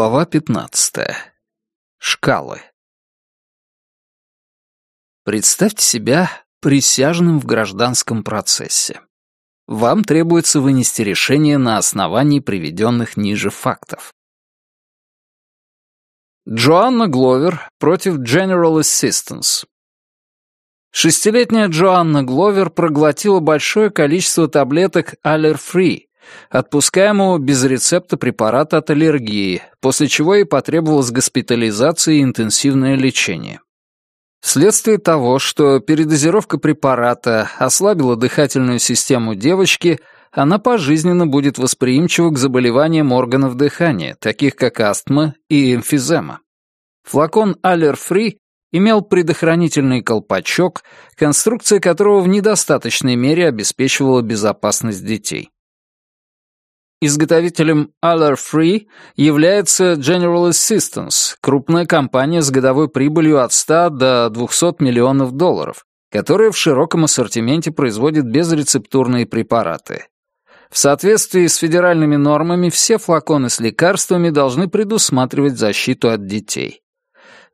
Глава 15. Шкалы. Представьте себя присяжным в гражданском процессе. Вам требуется вынести решение на основании приведенных ниже фактов. Джоанна Гловер против General Assistance. Шестилетняя Джоанна Гловер проглотила большое количество таблеток Aller-Free, отпускаемого без рецепта препарата от аллергии, после чего ей потребовалась госпитализация и интенсивное лечение. Вследствие того, что передозировка препарата ослабила дыхательную систему девочки, она пожизненно будет восприимчива к заболеваниям органов дыхания, таких как астма и эмфизема. Флакон Aller-Free имел предохранительный колпачок, конструкция которого в недостаточной мере обеспечивала безопасность детей. Изготовителем Aller Free является General Assistance, крупная компания с годовой прибылью от 100 до 200 миллионов долларов, которая в широком ассортименте производит безрецептурные препараты. В соответствии с федеральными нормами все флаконы с лекарствами должны предусматривать защиту от детей.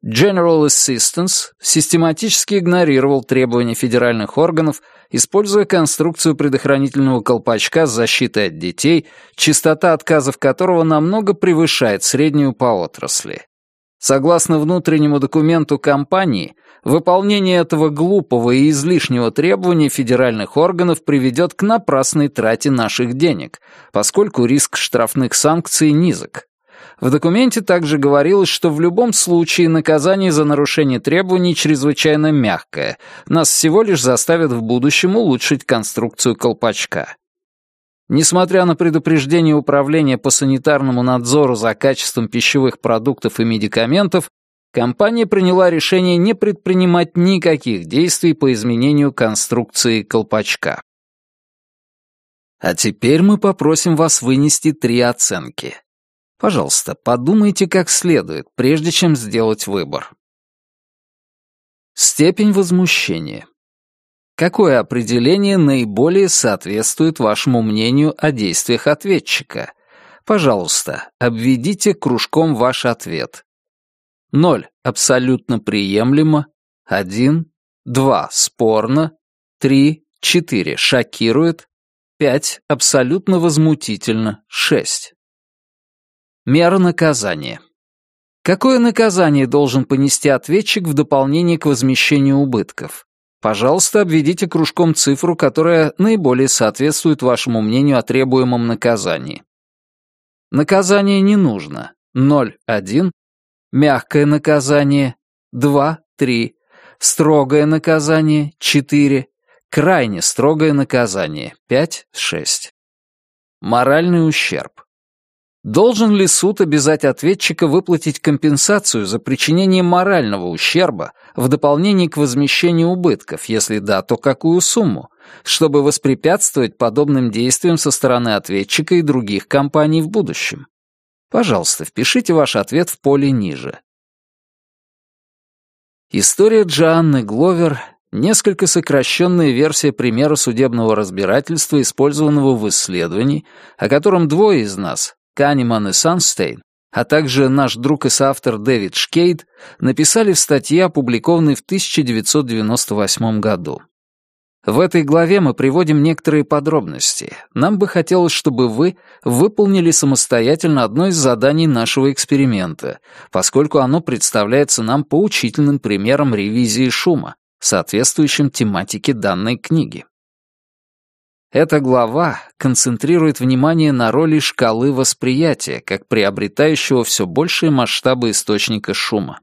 General Assistance систематически игнорировал требования федеральных органов, используя конструкцию предохранительного колпачка с защитой от детей, частота отказов которого намного превышает среднюю по отрасли. Согласно внутреннему документу компании, выполнение этого глупого и излишнего требования федеральных органов приведет к напрасной трате наших денег, поскольку риск штрафных санкций низок. В документе также говорилось, что в любом случае наказание за нарушение требований чрезвычайно мягкое, нас всего лишь заставят в будущем улучшить конструкцию колпачка. Несмотря на предупреждение Управления по санитарному надзору за качеством пищевых продуктов и медикаментов, компания приняла решение не предпринимать никаких действий по изменению конструкции колпачка. А теперь мы попросим вас вынести три оценки. Пожалуйста, подумайте как следует, прежде чем сделать выбор. Степень возмущения. Какое определение наиболее соответствует вашему мнению о действиях ответчика? Пожалуйста, обведите кружком ваш ответ. 0. Абсолютно приемлемо. 1. 2. Спорно. 3. 4. Шокирует. 5. Абсолютно возмутительно. 6. Мера наказания. Какое наказание должен понести ответчик в дополнение к возмещению убытков? Пожалуйста, обведите кружком цифру, которая наиболее соответствует вашему мнению о требуемом наказании. Наказание не нужно. 0-1. Мягкое наказание. 2-3. Строгое наказание. 4. Крайне строгое наказание. 5-6. Моральный ущерб. Должен ли суд обязать ответчика выплатить компенсацию за причинение морального ущерба в дополнение к возмещению убытков, если да, то какую сумму, чтобы воспрепятствовать подобным действиям со стороны ответчика и других компаний в будущем? Пожалуйста, впишите ваш ответ в поле ниже. История Джоанны Гловер — несколько сокращенная версия примера судебного разбирательства, использованного в исследовании, о котором двое из нас, Канеман и Санстейн, а также наш друг и соавтор Дэвид Шкейд, написали в статье, опубликованной в 1998 году. В этой главе мы приводим некоторые подробности. Нам бы хотелось, чтобы вы выполнили самостоятельно одно из заданий нашего эксперимента, поскольку оно представляется нам поучительным примером ревизии шума, соответствующим тематике данной книги. Эта глава концентрирует внимание на роли шкалы восприятия, как приобретающего все большие масштабы источника шума.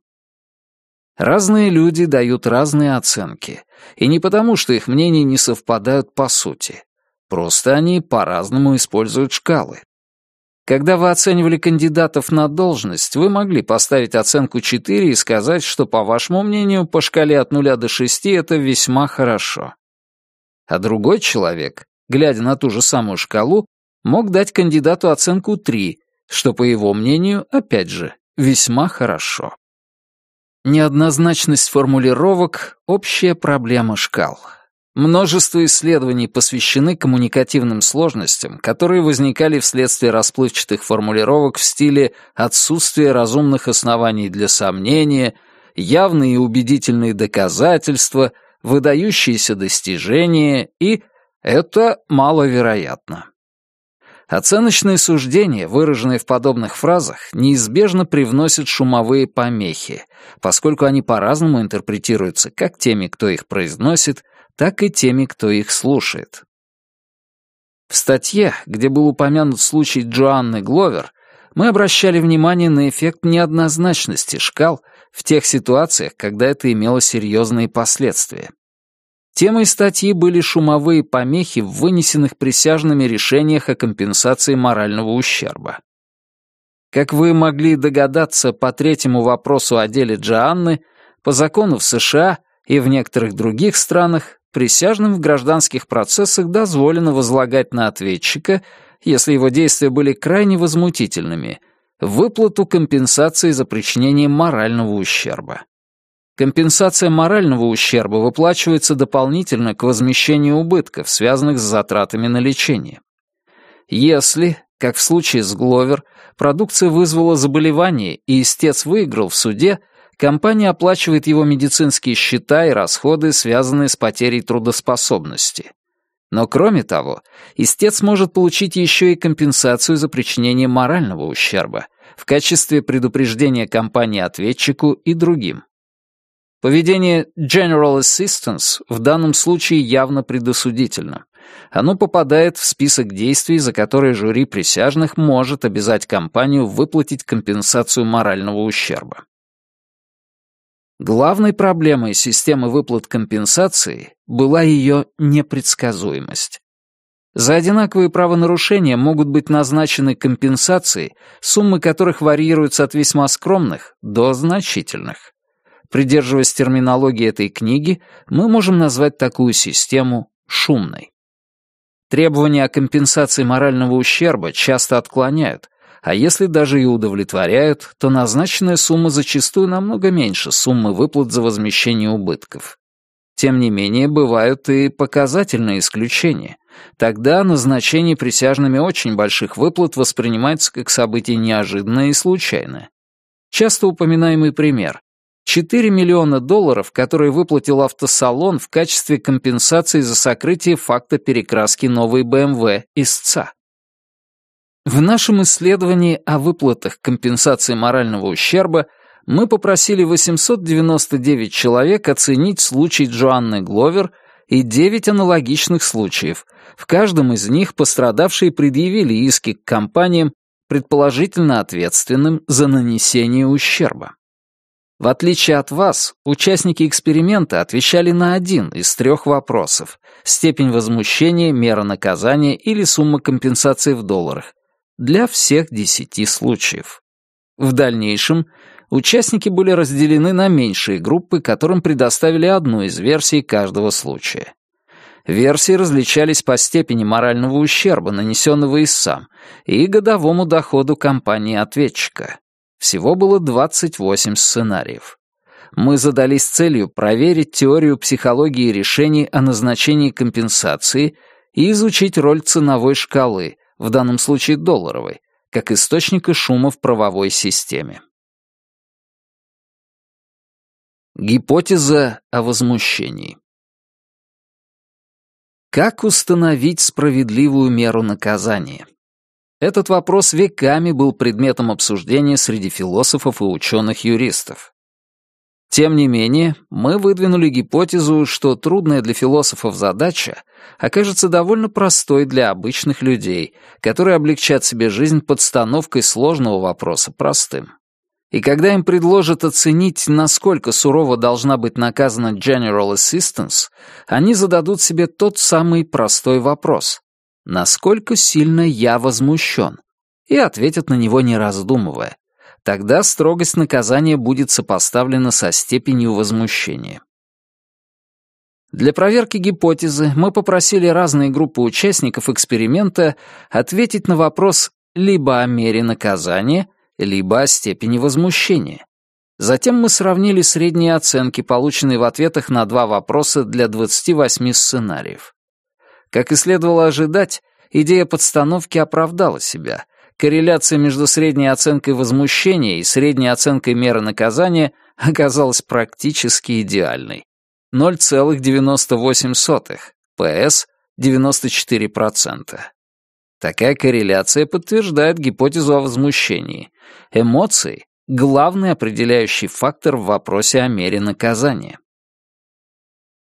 Разные люди дают разные оценки, и не потому, что их мнения не совпадают по сути. Просто они по-разному используют шкалы. Когда вы оценивали кандидатов на должность, вы могли поставить оценку 4 и сказать, что, по вашему мнению, по шкале от 0 до 6 это весьма хорошо. А другой человек глядя на ту же самую шкалу, мог дать кандидату оценку 3, что, по его мнению, опять же, весьма хорошо. Неоднозначность формулировок — общая проблема шкал. Множество исследований посвящены коммуникативным сложностям, которые возникали вследствие расплывчатых формулировок в стиле «отсутствие разумных оснований для сомнения», «явные и убедительные доказательства», «выдающиеся достижения» и «это маловероятно». Оценочные суждения, выраженные в подобных фразах, неизбежно привносят шумовые помехи, поскольку они по-разному интерпретируются как теми, кто их произносит, так и теми, кто их слушает. В статье, где был упомянут случай Джоанны Гловер, мы обращали внимание на эффект неоднозначности шкал в тех ситуациях, когда это имело серьезные последствия. Темой статьи были шумовые помехи в вынесенных присяжными решениях о компенсации морального ущерба. Как вы могли догадаться по третьему вопросу о деле Джоанны, по закону в США и в некоторых других странах Присяжным в гражданских процессах дозволено возлагать на ответчика, если его действия были крайне возмутительными, выплату компенсации за причинение морального ущерба. Компенсация морального ущерба выплачивается дополнительно к возмещению убытков, связанных с затратами на лечение. Если, как в случае с Гловер, продукция вызвала заболевание и истец выиграл в суде – компания оплачивает его медицинские счета и расходы, связанные с потерей трудоспособности. Но кроме того, истец может получить еще и компенсацию за причинение морального ущерба в качестве предупреждения компании ответчику и другим. Поведение General Assistance в данном случае явно предосудительно. Оно попадает в список действий, за которые жюри присяжных может обязать компанию выплатить компенсацию морального ущерба. Главной проблемой системы выплат компенсации была ее непредсказуемость. За одинаковые правонарушения могут быть назначены компенсации, суммы которых варьируются от весьма скромных до значительных. Придерживаясь терминологии этой книги, мы можем назвать такую систему шумной. Требования о компенсации морального ущерба часто отклоняют, а если даже и удовлетворяют, то назначенная сумма зачастую намного меньше суммы выплат за возмещение убытков. Тем не менее, бывают и показательные исключения. Тогда назначение присяжными очень больших выплат воспринимается как событие неожиданное и случайное. Часто упоминаемый пример. 4 миллиона долларов, которые выплатил автосалон в качестве компенсации за сокрытие факта перекраски новой BMW истца. В нашем исследовании о выплатах компенсации морального ущерба мы попросили 899 человек оценить случай Джоанны Гловер и 9 аналогичных случаев. В каждом из них пострадавшие предъявили иски к компаниям, предположительно ответственным за нанесение ущерба. В отличие от вас, участники эксперимента отвечали на один из трех вопросов — степень возмущения, мера наказания или сумма компенсации в долларах, для всех десяти случаев. В дальнейшем участники были разделены на меньшие группы, которым предоставили одну из версий каждого случая. Версии различались по степени морального ущерба, нанесенного истцам, и годовому доходу компании-ответчика. Всего было 28 сценариев. Мы задались целью проверить теорию психологии решений о назначении компенсации и изучить роль ценовой шкалы, в данном случае долларовой, как источника шума в правовой системе. Гипотеза о возмущении. Как установить справедливую меру наказания? Этот вопрос веками был предметом обсуждения среди философов и ученых-юристов. Тем не менее, мы выдвинули гипотезу, что трудная для философов задача окажется довольно простой для обычных людей, которые облегчат себе жизнь подстановкой сложного вопроса простым. И когда им предложат оценить, насколько сурово должна быть наказана General Assistance, они зададут себе тот самый простой вопрос «Насколько сильно я возмущен?» и ответят на него не раздумывая. Тогда строгость наказания будет сопоставлена со степенью возмущения. Для проверки гипотезы мы попросили разные группы участников эксперимента ответить на вопрос либо о мере наказания, либо о степени возмущения. Затем мы сравнили средние оценки, полученные в ответах на два вопроса для 28 сценариев. Как и следовало ожидать, идея подстановки оправдала себя. Корреляция между средней оценкой возмущения и средней оценкой меры наказания оказалась практически идеальной. 0,98, ПС 94%. Такая корреляция подтверждает гипотезу о возмущении. Эмоции — главный определяющий фактор в вопросе о мере наказания.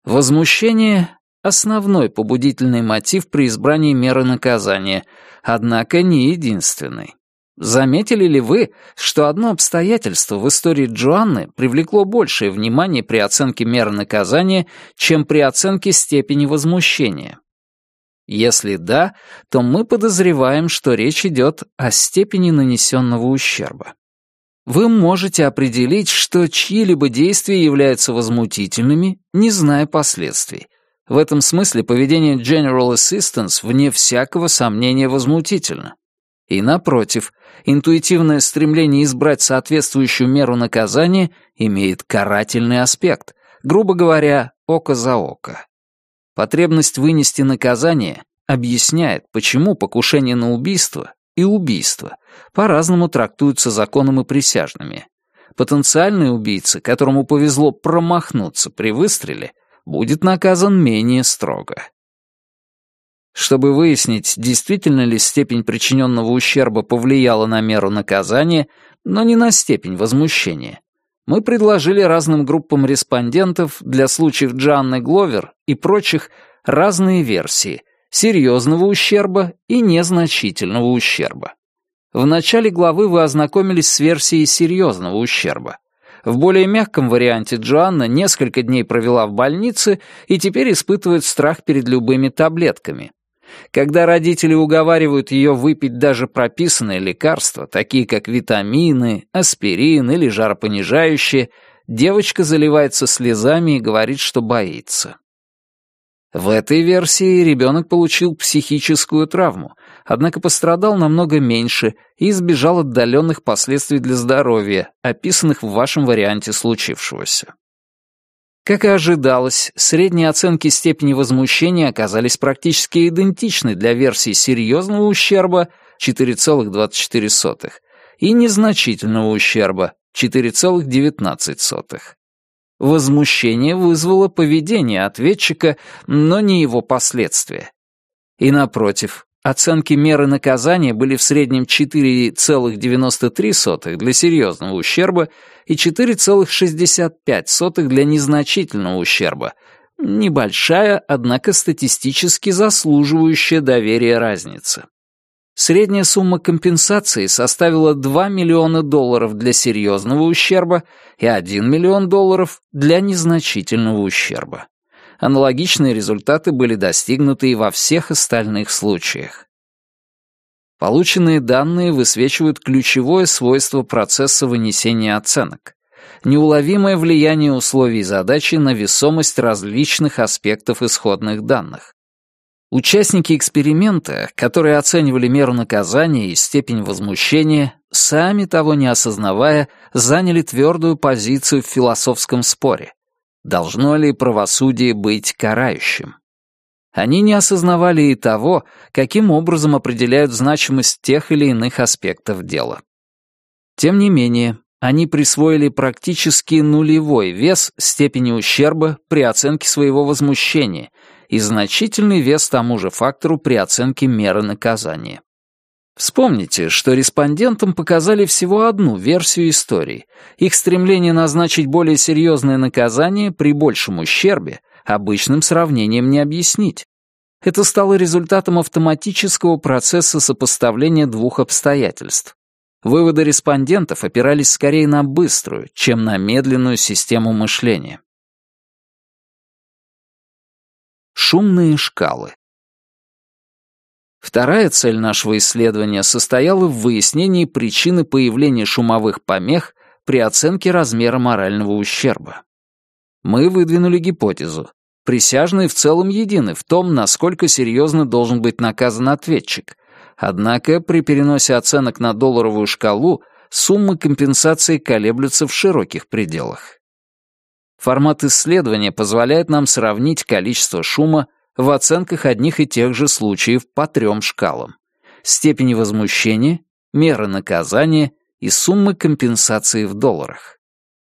Возмущение — основной побудительный мотив при избрании меры наказания, однако не единственный. Заметили ли вы, что одно обстоятельство в истории Джоанны привлекло большее внимание при оценке меры наказания, чем при оценке степени возмущения? Если да, то мы подозреваем, что речь идет о степени нанесенного ущерба. Вы можете определить, что чьи-либо действия являются возмутительными, не зная последствий. В этом смысле поведение General Assistance вне всякого сомнения возмутительно. И напротив, интуитивное стремление избрать соответствующую меру наказания имеет карательный аспект, грубо говоря, око за око. Потребность вынести наказание объясняет, почему покушение на убийство и убийство по-разному трактуются законом и присяжными. Потенциальный убийца, которому повезло промахнуться при выстреле, будет наказан менее строго. Чтобы выяснить, действительно ли степень причиненного ущерба повлияла на меру наказания, но не на степень возмущения, мы предложили разным группам респондентов для случаев Джанны Гловер и прочих разные версии серьезного ущерба и незначительного ущерба. В начале главы вы ознакомились с версией серьезного ущерба. В более мягком варианте Джоанна несколько дней провела в больнице и теперь испытывает страх перед любыми таблетками. Когда родители уговаривают ее выпить даже прописанные лекарства, такие как витамины, аспирин или жаропонижающие, девочка заливается слезами и говорит, что боится. В этой версии ребенок получил психическую травму, однако пострадал намного меньше и избежал отдаленных последствий для здоровья, описанных в вашем варианте случившегося. Как и ожидалось, средние оценки степени возмущения оказались практически идентичны для версии серьезного ущерба 4,24 и незначительного ущерба 4,19. Возмущение вызвало поведение ответчика, но не его последствия. И напротив, Оценки меры наказания были в среднем 4,93 для серьезного ущерба и 4,65 для незначительного ущерба. Небольшая, однако статистически заслуживающая доверия разница. Средняя сумма компенсации составила 2 миллиона долларов для серьезного ущерба и 1 миллион долларов для незначительного ущерба. Аналогичные результаты были достигнуты и во всех остальных случаях. Полученные данные высвечивают ключевое свойство процесса вынесения оценок — неуловимое влияние условий задачи на весомость различных аспектов исходных данных. Участники эксперимента, которые оценивали меру наказания и степень возмущения, сами того не осознавая, заняли твердую позицию в философском споре. Должно ли правосудие быть карающим? Они не осознавали и того, каким образом определяют значимость тех или иных аспектов дела. Тем не менее, они присвоили практически нулевой вес степени ущерба при оценке своего возмущения и значительный вес тому же фактору при оценке меры наказания. Вспомните, что респондентам показали всего одну версию истории. Их стремление назначить более серьезное наказание при большем ущербе обычным сравнением не объяснить. Это стало результатом автоматического процесса сопоставления двух обстоятельств. Выводы респондентов опирались скорее на быструю, чем на медленную систему мышления. Шумные шкалы. Вторая цель нашего исследования состояла в выяснении причины появления шумовых помех при оценке размера морального ущерба. Мы выдвинули гипотезу. Присяжные в целом едины в том, насколько серьезно должен быть наказан ответчик. Однако при переносе оценок на долларовую шкалу суммы компенсации колеблются в широких пределах. Формат исследования позволяет нам сравнить количество шума в оценках одних и тех же случаев по трем шкалам. Степени возмущения, меры наказания и суммы компенсации в долларах.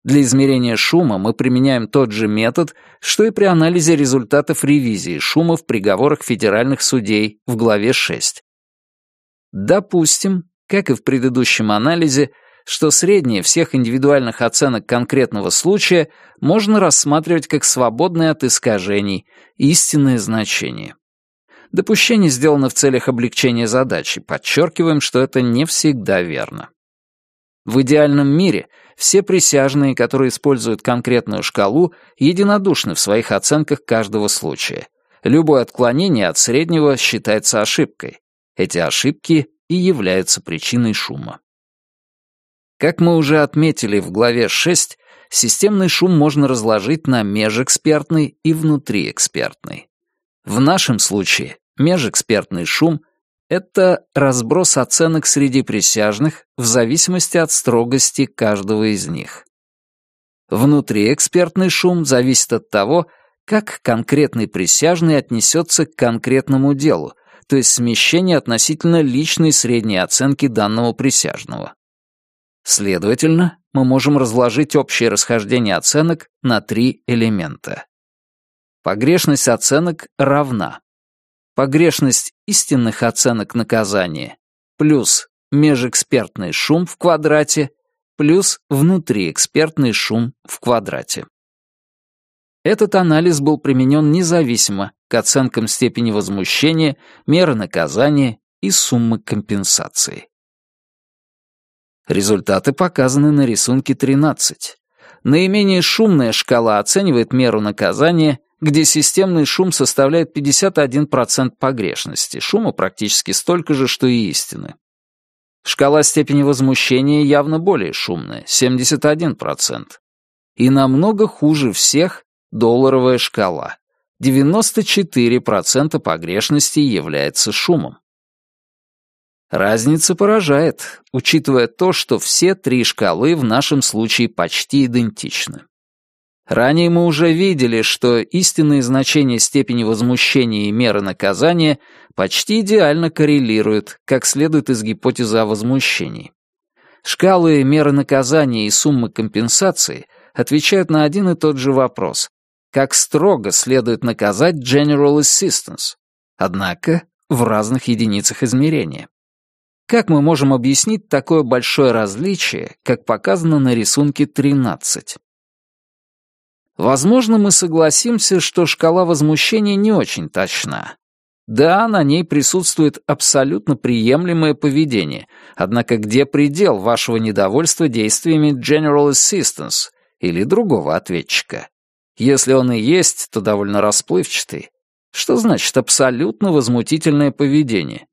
Для измерения шума мы применяем тот же метод, что и при анализе результатов ревизии шума в приговорах федеральных судей в главе 6. Допустим, как и в предыдущем анализе, что среднее всех индивидуальных оценок конкретного случая можно рассматривать как свободное от искажений, истинное значение. Допущение сделано в целях облегчения задачи, подчеркиваем, что это не всегда верно. В идеальном мире все присяжные, которые используют конкретную шкалу, единодушны в своих оценках каждого случая. Любое отклонение от среднего считается ошибкой. Эти ошибки и являются причиной шума. Как мы уже отметили в главе 6, системный шум можно разложить на межэкспертный и внутриэкспертный. В нашем случае межэкспертный шум — это разброс оценок среди присяжных в зависимости от строгости каждого из них. Внутриэкспертный шум зависит от того, как конкретный присяжный отнесется к конкретному делу, то есть смещение относительно личной средней оценки данного присяжного. Следовательно, мы можем разложить общее расхождение оценок на три элемента. Погрешность оценок равна. Погрешность истинных оценок наказания плюс межэкспертный шум в квадрате плюс внутриэкспертный шум в квадрате. Этот анализ был применен независимо к оценкам степени возмущения, меры наказания и суммы компенсации. Результаты показаны на рисунке 13. Наименее шумная шкала оценивает меру наказания, где системный шум составляет 51% погрешности, шума практически столько же, что и истины. Шкала степени возмущения явно более шумная, 71%. И намного хуже всех долларовая шкала. 94% погрешности является шумом. Разница поражает, учитывая то, что все три шкалы в нашем случае почти идентичны. Ранее мы уже видели, что истинные значения степени возмущения и меры наказания почти идеально коррелируют, как следует из гипотезы о возмущении. Шкалы меры наказания и суммы компенсации отвечают на один и тот же вопрос. Как строго следует наказать General Assistance? Однако в разных единицах измерения. Как мы можем объяснить такое большое различие, как показано на рисунке 13? Возможно, мы согласимся, что шкала возмущения не очень точна. Да, на ней присутствует абсолютно приемлемое поведение, однако где предел вашего недовольства действиями General Assistance или другого ответчика? Если он и есть, то довольно расплывчатый. Что значит абсолютно возмутительное поведение?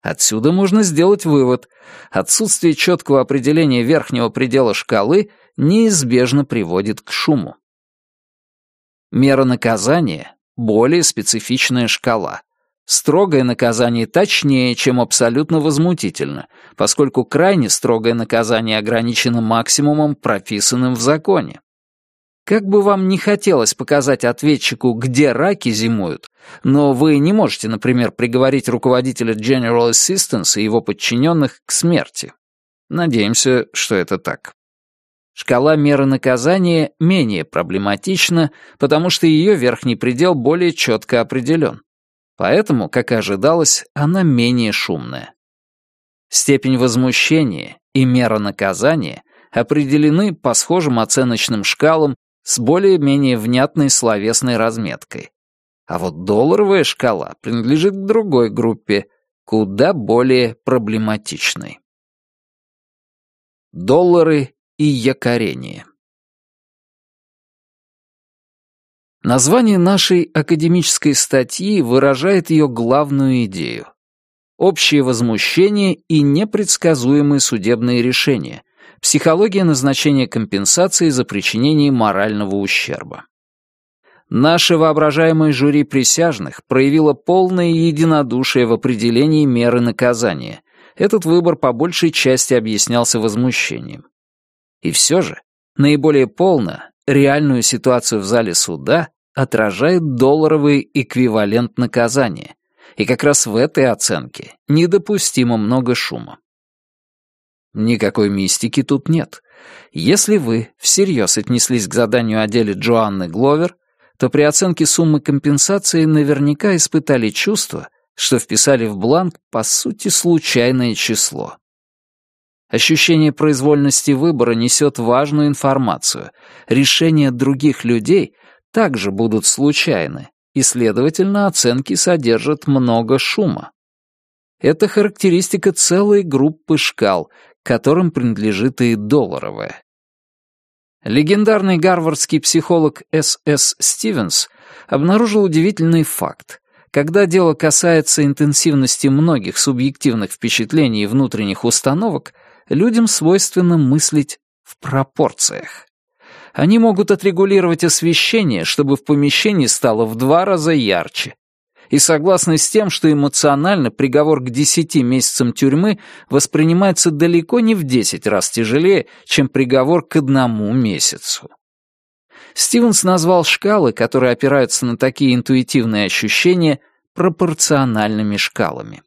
Отсюда можно сделать вывод. Отсутствие четкого определения верхнего предела шкалы неизбежно приводит к шуму. Мера наказания — более специфичная шкала. Строгое наказание точнее, чем абсолютно возмутительно, поскольку крайне строгое наказание ограничено максимумом, прописанным в законе. Как бы вам не хотелось показать ответчику, где раки зимуют, но вы не можете, например, приговорить руководителя General Assistance и его подчиненных к смерти. Надеемся, что это так. Шкала меры наказания менее проблематична, потому что ее верхний предел более четко определен. Поэтому, как и ожидалось, она менее шумная. Степень возмущения и мера наказания определены по схожим оценочным шкалам с более-менее внятной словесной разметкой. А вот долларовая шкала принадлежит к другой группе, куда более проблематичной. Доллары и якорение. Название нашей академической статьи выражает ее главную идею. Общее возмущение и непредсказуемые судебные решения, Психология назначения компенсации за причинение морального ущерба. Наше воображаемое жюри присяжных проявило полное единодушие в определении меры наказания, этот выбор по большей части объяснялся возмущением. И все же, наиболее полно, реальную ситуацию в зале суда отражает долларовый эквивалент наказания, и как раз в этой оценке недопустимо много шума. Никакой мистики тут нет. Если вы всерьез отнеслись к заданию о деле Джоанны Гловер, то при оценке суммы компенсации наверняка испытали чувство, что вписали в бланк, по сути, случайное число. Ощущение произвольности выбора несет важную информацию. Решения других людей также будут случайны, и, следовательно, оценки содержат много шума. Это характеристика целой группы шкал, которым принадлежит и долларовая. Легендарный гарвардский психолог С.С. Стивенс обнаружил удивительный факт. Когда дело касается интенсивности многих субъективных впечатлений и внутренних установок, людям свойственно мыслить в пропорциях. Они могут отрегулировать освещение, чтобы в помещении стало в два раза ярче, и согласны с тем, что эмоционально приговор к 10 месяцам тюрьмы воспринимается далеко не в 10 раз тяжелее, чем приговор к одному месяцу. Стивенс назвал шкалы, которые опираются на такие интуитивные ощущения, пропорциональными шкалами.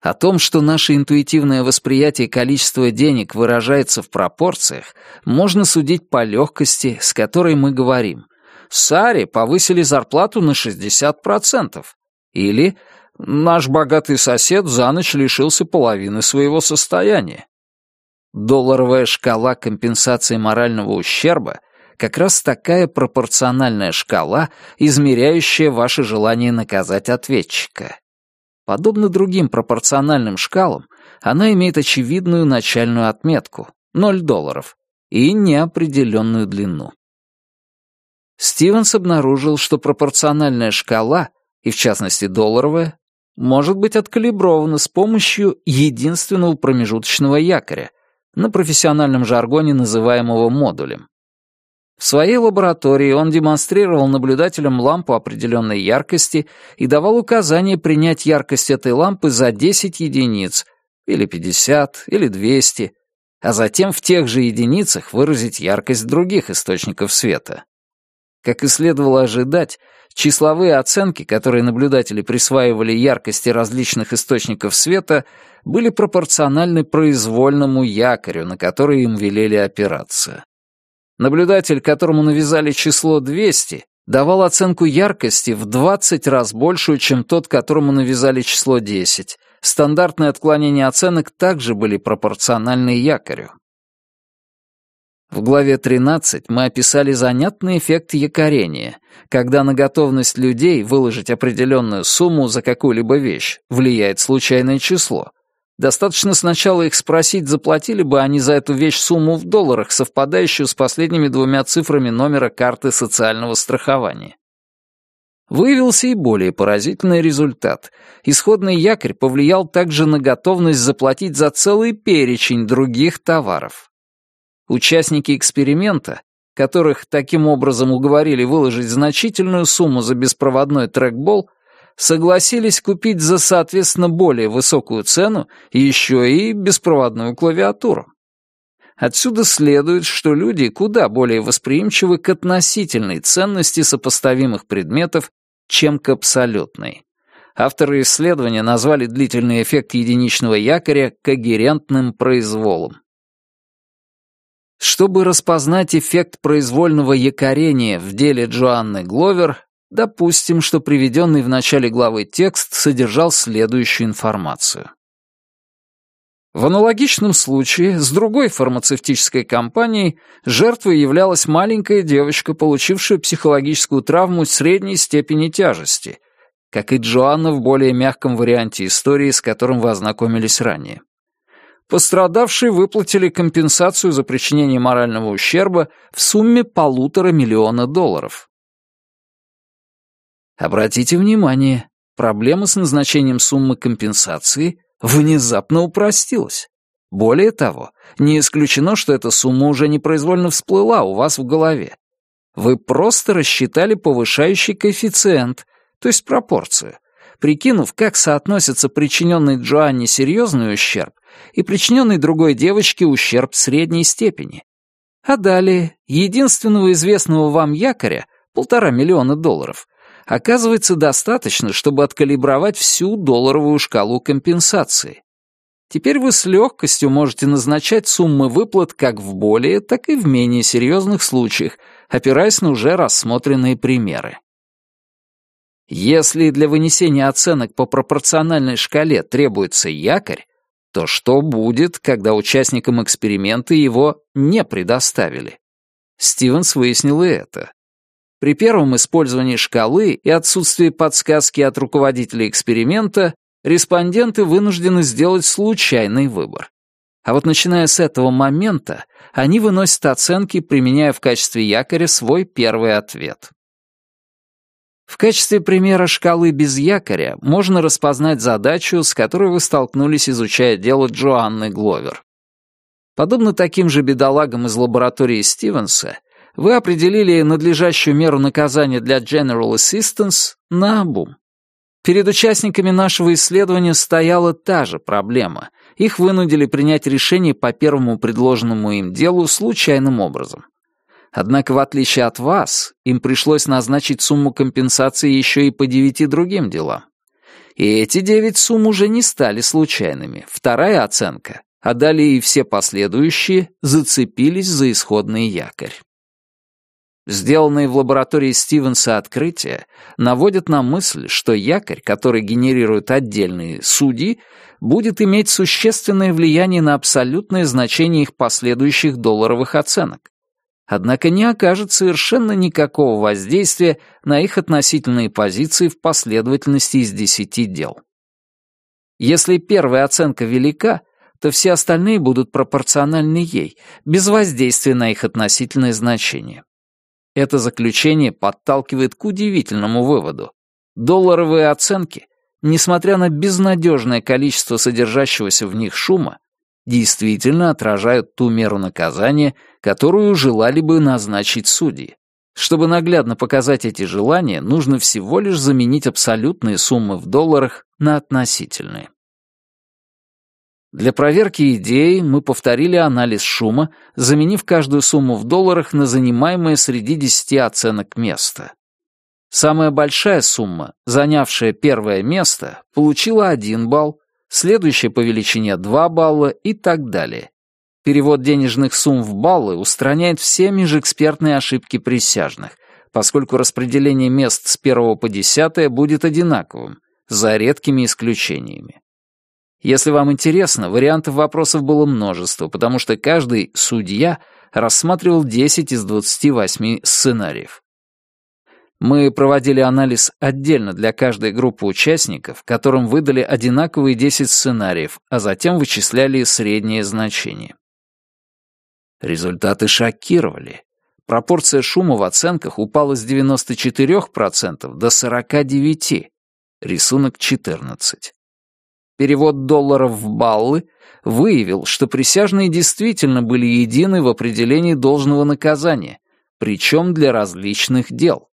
О том, что наше интуитивное восприятие количества денег выражается в пропорциях, можно судить по легкости, с которой мы говорим – Саре повысили зарплату на 60%. Или наш богатый сосед за ночь лишился половины своего состояния. Долларовая шкала компенсации морального ущерба как раз такая пропорциональная шкала, измеряющая ваше желание наказать ответчика. Подобно другим пропорциональным шкалам, она имеет очевидную начальную отметку — 0 долларов и неопределенную длину. Стивенс обнаружил, что пропорциональная шкала, и в частности долларовая, может быть откалибрована с помощью единственного промежуточного якоря, на профессиональном жаргоне называемого модулем. В своей лаборатории он демонстрировал наблюдателям лампу определенной яркости и давал указание принять яркость этой лампы за 10 единиц, или 50, или 200, а затем в тех же единицах выразить яркость других источников света. Как и следовало ожидать, числовые оценки, которые наблюдатели присваивали яркости различных источников света, были пропорциональны произвольному якорю, на который им велели опираться. Наблюдатель, которому навязали число 200, давал оценку яркости в 20 раз большую, чем тот, которому навязали число 10. Стандартные отклонения оценок также были пропорциональны якорю. В главе 13 мы описали занятный эффект якорения, когда на готовность людей выложить определенную сумму за какую-либо вещь влияет случайное число. Достаточно сначала их спросить, заплатили бы они за эту вещь сумму в долларах, совпадающую с последними двумя цифрами номера карты социального страхования. Выявился и более поразительный результат. Исходный якорь повлиял также на готовность заплатить за целый перечень других товаров. Участники эксперимента, которых таким образом уговорили выложить значительную сумму за беспроводной трекбол, согласились купить за, соответственно, более высокую цену еще и беспроводную клавиатуру. Отсюда следует, что люди куда более восприимчивы к относительной ценности сопоставимых предметов, чем к абсолютной. Авторы исследования назвали длительный эффект единичного якоря когерентным произволом. Чтобы распознать эффект произвольного якорения в деле Джоанны Гловер, допустим, что приведенный в начале главы текст содержал следующую информацию. В аналогичном случае с другой фармацевтической компанией жертвой являлась маленькая девочка, получившая психологическую травму средней степени тяжести, как и Джоанна в более мягком варианте истории, с которым вы ознакомились ранее. Пострадавшие выплатили компенсацию за причинение морального ущерба в сумме полутора миллиона долларов. Обратите внимание, проблема с назначением суммы компенсации внезапно упростилась. Более того, не исключено, что эта сумма уже непроизвольно всплыла у вас в голове. Вы просто рассчитали повышающий коэффициент, то есть пропорцию, прикинув, как соотносится причиненный Джоанне серьезный ущерб и причиненный другой девочке ущерб средней степени. А далее единственного известного вам якоря, полтора миллиона долларов, оказывается достаточно, чтобы откалибровать всю долларовую шкалу компенсации. Теперь вы с легкостью можете назначать суммы выплат как в более, так и в менее серьезных случаях, опираясь на уже рассмотренные примеры. Если для вынесения оценок по пропорциональной шкале требуется якорь, то что будет, когда участникам эксперимента его не предоставили? Стивенс выяснил и это. При первом использовании шкалы и отсутствии подсказки от руководителя эксперимента респонденты вынуждены сделать случайный выбор. А вот начиная с этого момента, они выносят оценки, применяя в качестве якоря свой первый ответ. В качестве примера шкалы без якоря можно распознать задачу, с которой вы столкнулись, изучая дело Джоанны Гловер. Подобно таким же бедолагам из лаборатории Стивенса, вы определили надлежащую меру наказания для General Assistance на обум. Перед участниками нашего исследования стояла та же проблема. Их вынудили принять решение по первому предложенному им делу случайным образом. Однако, в отличие от вас, им пришлось назначить сумму компенсации еще и по девяти другим делам. И эти девять сумм уже не стали случайными. Вторая оценка, а далее и все последующие, зацепились за исходный якорь. Сделанные в лаборатории Стивенса открытия наводят на мысль, что якорь, который генерируют отдельные судьи, будет иметь существенное влияние на абсолютное значение их последующих долларовых оценок. Однако не окажет совершенно никакого воздействия на их относительные позиции в последовательности из десяти дел. Если первая оценка велика, то все остальные будут пропорциональны ей, без воздействия на их относительное значение. Это заключение подталкивает к удивительному выводу. Долларовые оценки, несмотря на безнадежное количество содержащегося в них шума, действительно отражают ту меру наказания, которую желали бы назначить судьи. Чтобы наглядно показать эти желания, нужно всего лишь заменить абсолютные суммы в долларах на относительные. Для проверки идеи мы повторили анализ шума, заменив каждую сумму в долларах на занимаемое среди десяти оценок место. Самая большая сумма, занявшая первое место, получила 1 балл, следующая по величине 2 балла и так далее. Перевод денежных сумм в баллы устраняет все межэкспертные ошибки присяжных, поскольку распределение мест с первого по десятое будет одинаковым, за редкими исключениями. Если вам интересно, вариантов вопросов было множество, потому что каждый судья рассматривал 10 из 28 сценариев. Мы проводили анализ отдельно для каждой группы участников, которым выдали одинаковые 10 сценариев, а затем вычисляли среднее значение. Результаты шокировали. Пропорция шума в оценках упала с 94% до 49%. Рисунок 14. Перевод долларов в баллы выявил, что присяжные действительно были едины в определении должного наказания, причем для различных дел.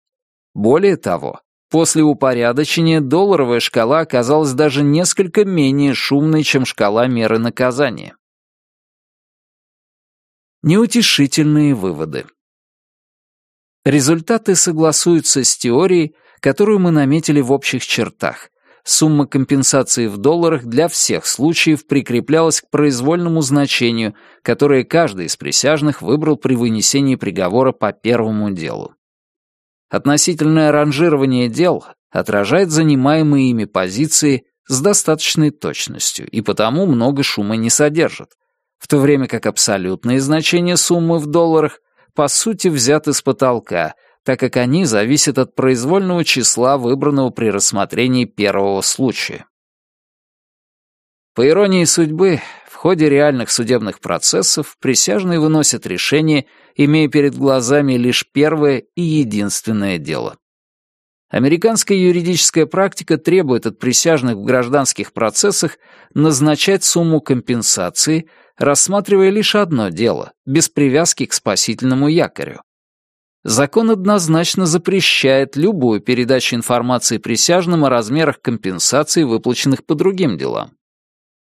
Более того, после упорядочения долларовая шкала оказалась даже несколько менее шумной, чем шкала меры наказания. Неутешительные выводы. Результаты согласуются с теорией, которую мы наметили в общих чертах, сумма компенсации в долларах для всех случаев прикреплялась к произвольному значению, которое каждый из присяжных выбрал при вынесении приговора по первому делу. Относительное ранжирование дел отражает занимаемые ими позиции с достаточной точностью и потому много шума не содержит, в то время как абсолютные значения суммы в долларах по сути взяты с потолка — так как они зависят от произвольного числа, выбранного при рассмотрении первого случая. По иронии судьбы, ходе реальных судебных процессов присяжные выносят решение, имея перед глазами лишь первое и единственное дело. Американская юридическая практика требует от присяжных в гражданских процессах назначать сумму компенсации, рассматривая лишь одно дело, без привязки к спасительному якорю. Закон однозначно запрещает любую передачу информации присяжным о размерах компенсаций, выплаченных по другим делам.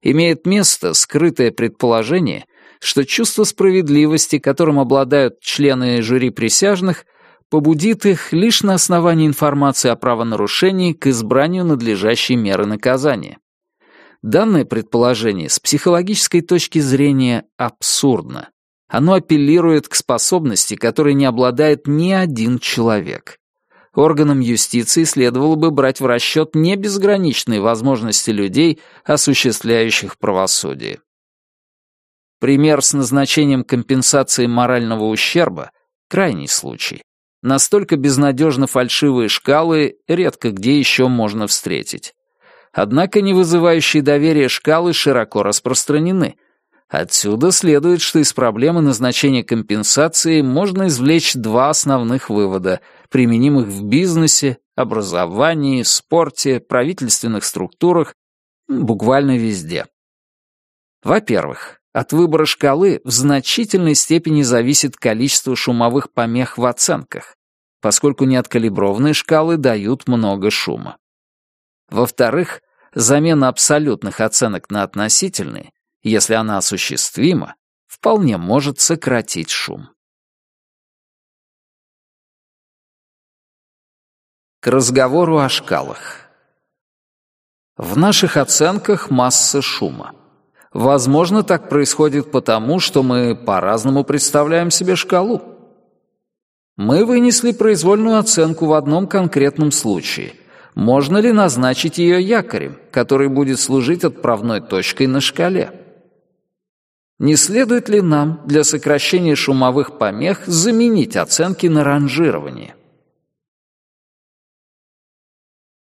Имеет место скрытое предположение, что чувство справедливости, которым обладают члены жюри присяжных, побудит их лишь на основании информации о правонарушении к избранию надлежащей меры наказания. Данное предположение с психологической точки зрения абсурдно. Оно апеллирует к способности, которой не обладает ни один человек. Органам юстиции следовало бы брать в расчет не безграничные возможности людей, осуществляющих правосудие. Пример с назначением компенсации морального ущерба — крайний случай. Настолько безнадежно фальшивые шкалы редко где еще можно встретить. Однако не вызывающие доверия шкалы широко распространены. Отсюда следует, что из проблемы назначения компенсации можно извлечь два основных вывода, применимых в бизнесе, образовании, спорте, правительственных структурах, буквально везде. Во-первых, от выбора шкалы в значительной степени зависит количество шумовых помех в оценках, поскольку неоткалиброванные шкалы дают много шума. Во-вторых, замена абсолютных оценок на относительные, если она осуществима, вполне может сократить шум. К разговору о шкалах. В наших оценках масса шума. Возможно, так происходит потому, что мы по-разному представляем себе шкалу. Мы вынесли произвольную оценку в одном конкретном случае, можно ли назначить ее якорем, который будет служить отправной точкой на шкале? Не следует ли нам для сокращения шумовых помех заменить оценки на ранжирование?